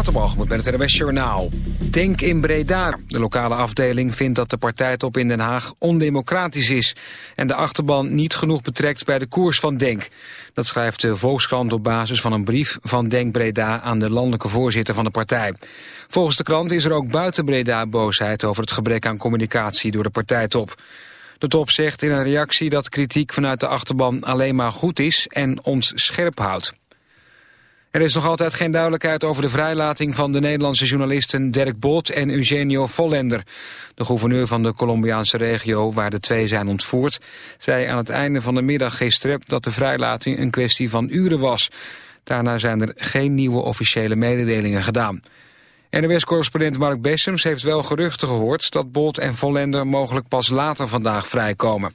Waterbalgemoed met het RWS Journaal. Denk in Breda. De lokale afdeling vindt dat de partijtop in Den Haag ondemocratisch is... en de achterban niet genoeg betrekt bij de koers van Denk. Dat schrijft de Volkskrant op basis van een brief van Denk Breda... aan de landelijke voorzitter van de partij. Volgens de krant is er ook buiten Breda boosheid... over het gebrek aan communicatie door de partijtop. De top zegt in een reactie dat kritiek vanuit de achterban alleen maar goed is... en ons scherp houdt. Er is nog altijd geen duidelijkheid over de vrijlating van de Nederlandse journalisten Dirk Bot en Eugenio Vollender. De gouverneur van de Colombiaanse regio, waar de twee zijn ontvoerd, zei aan het einde van de middag gisteren dat de vrijlating een kwestie van uren was. Daarna zijn er geen nieuwe officiële mededelingen gedaan. NWS-correspondent Mark Bessems heeft wel geruchten gehoord dat Bolt en Vollender mogelijk pas later vandaag vrijkomen.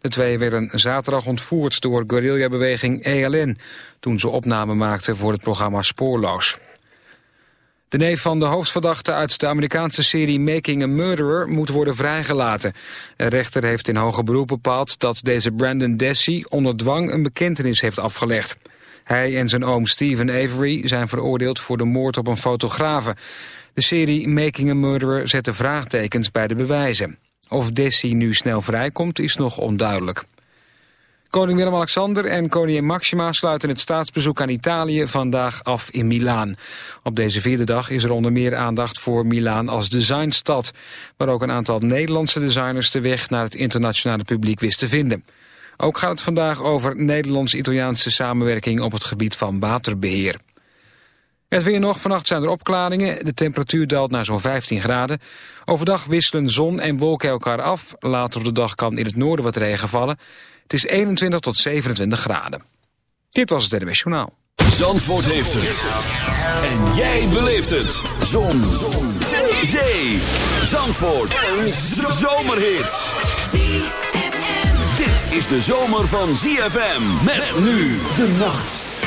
De twee werden zaterdag ontvoerd door guerrillabeweging ELN... toen ze opname maakten voor het programma Spoorloos. De neef van de hoofdverdachte uit de Amerikaanse serie Making a Murderer moet worden vrijgelaten. Een rechter heeft in hoger beroep bepaald dat deze Brandon Dessy onder dwang een bekentenis heeft afgelegd. Hij en zijn oom Stephen Avery zijn veroordeeld voor de moord op een fotografe. De serie Making a Murderer zette vraagtekens bij de bewijzen. Of Desi nu snel vrijkomt is nog onduidelijk. Koning Willem-Alexander en koningin Maxima sluiten het staatsbezoek aan Italië vandaag af in Milaan. Op deze vierde dag is er onder meer aandacht voor Milaan als designstad, waar ook een aantal Nederlandse designers de weg naar het internationale publiek wist te vinden. Ook gaat het vandaag over Nederlands-Italiaanse samenwerking op het gebied van waterbeheer. Het weer nog, vannacht zijn er opklaringen. De temperatuur daalt naar zo'n 15 graden. Overdag wisselen zon en wolken elkaar af. Later op de dag kan in het noorden wat regen vallen. Het is 21 tot 27 graden. Dit was het NWS Journaal. Zandvoort heeft het. En jij beleeft het. Zon. zon. Zee. Zee. Zandvoort. Een zomerhit. Dit is de zomer van ZFM. Met nu de nacht.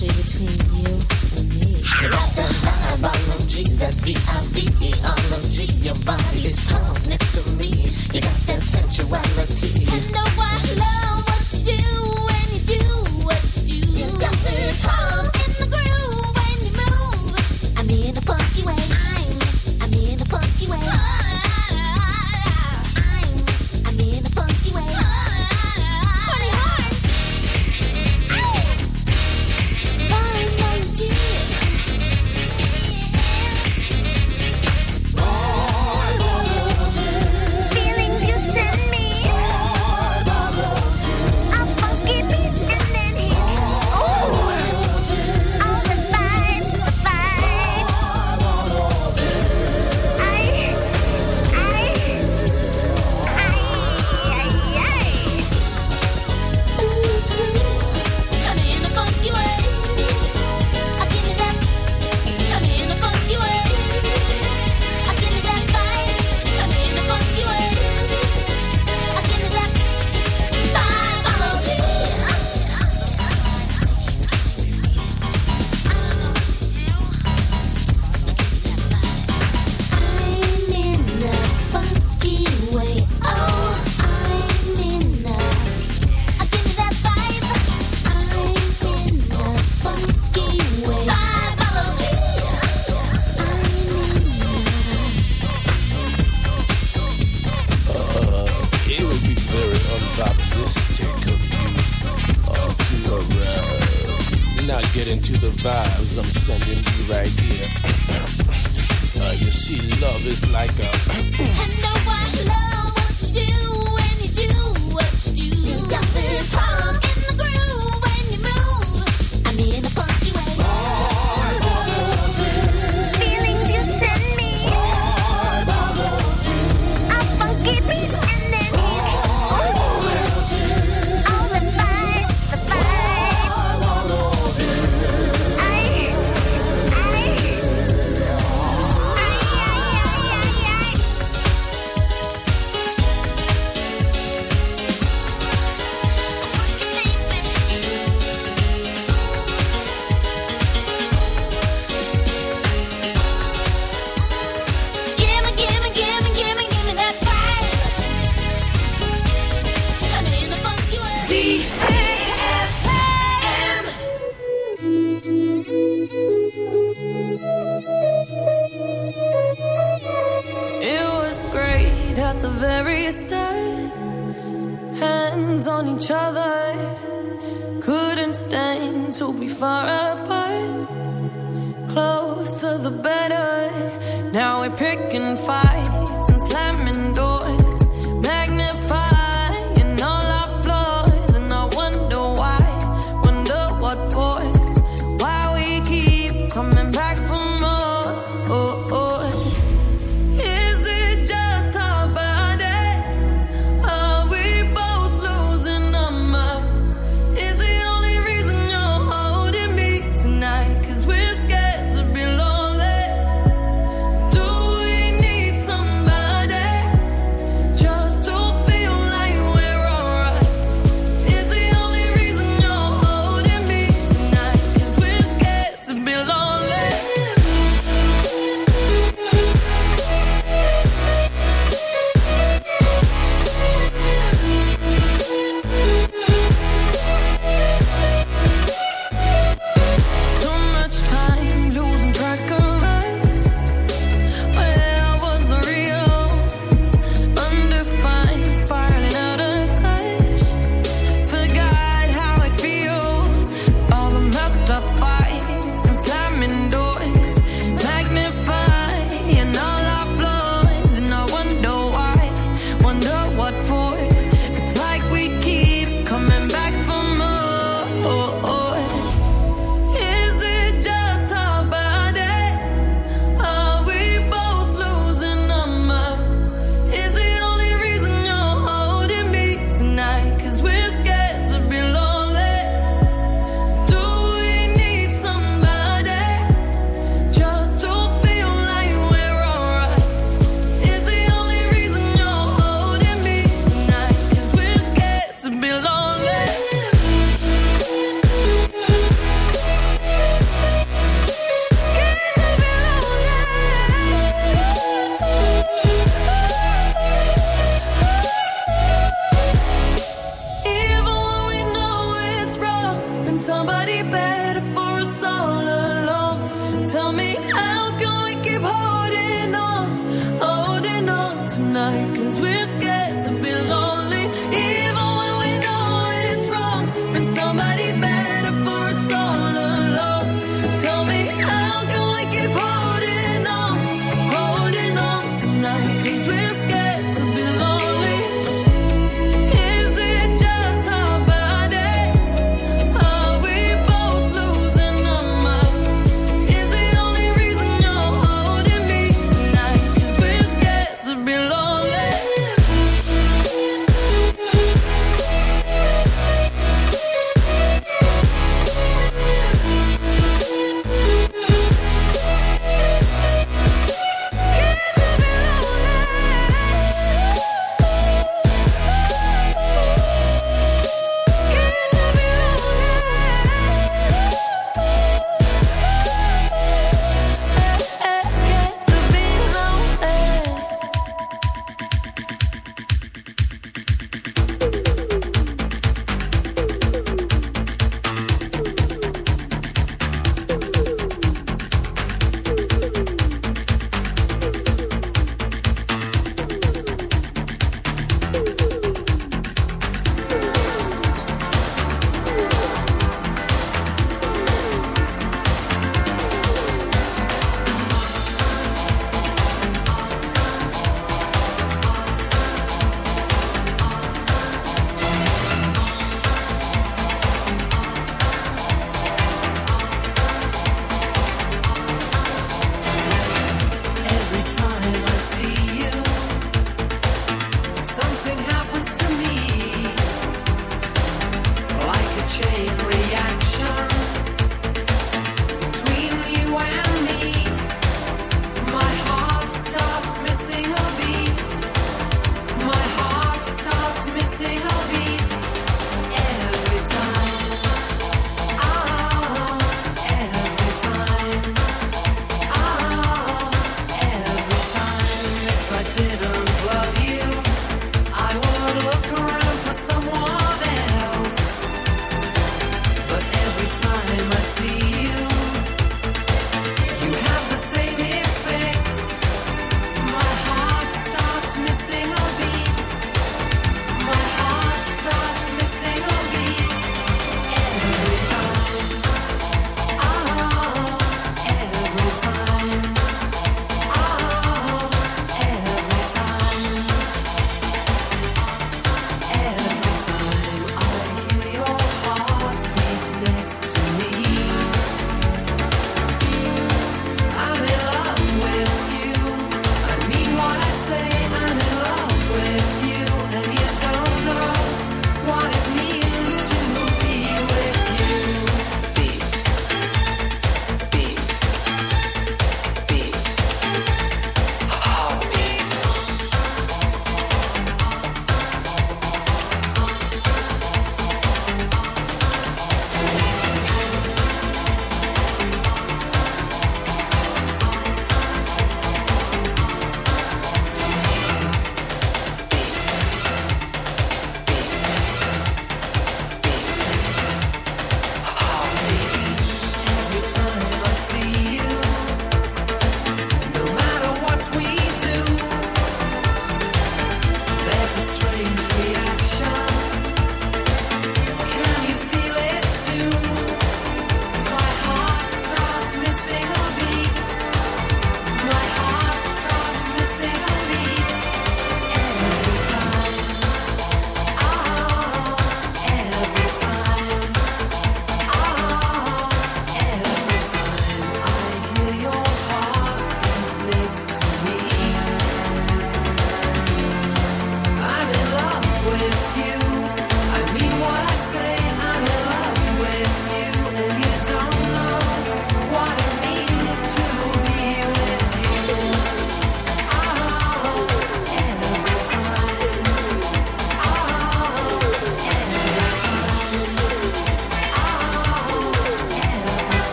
chemistry between you and me. Got the biology, that V-I-V-E-ology. Your body's pumped next to me. You got that sensuality. You know I love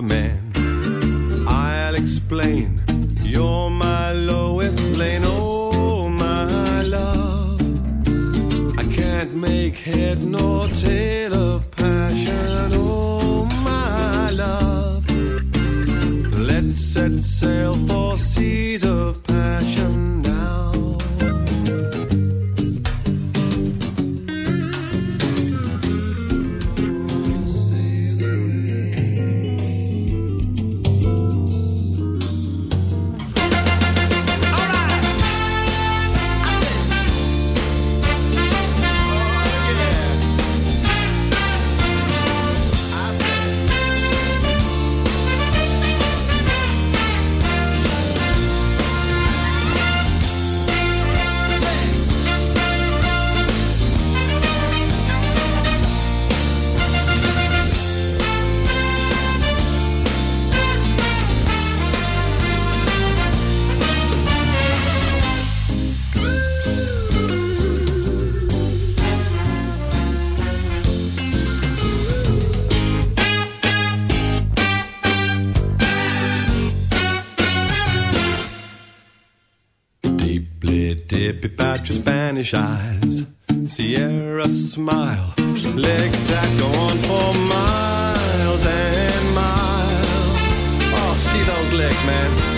Your Dip about your Spanish eyes. Sierra smile. Legs that go on for miles and miles. Oh, see those legs, man.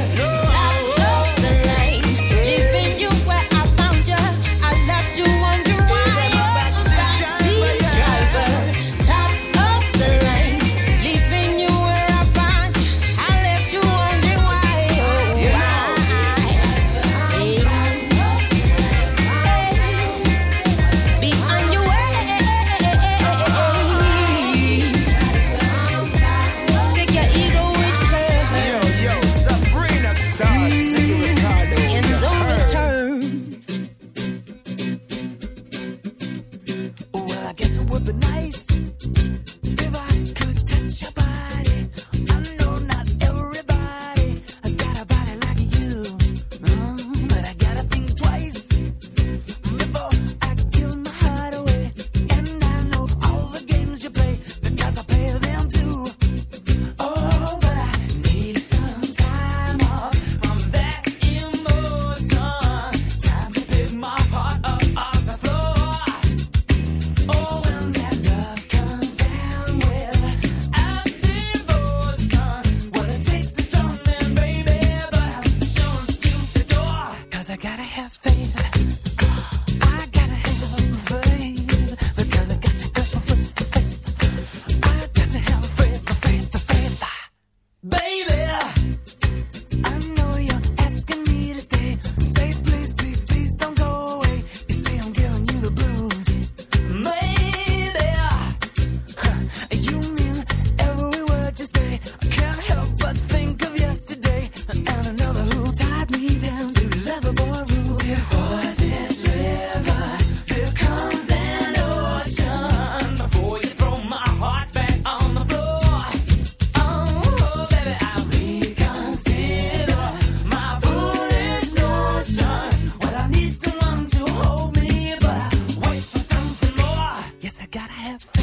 gotta have.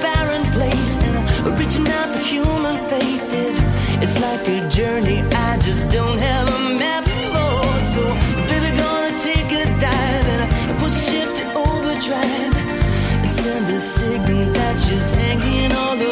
barren place. And reaching out for human faith is, it's like a journey I just don't have a map for. So, baby, gonna take a dive and I push shift to overdrive and send a signal that she's hanging on the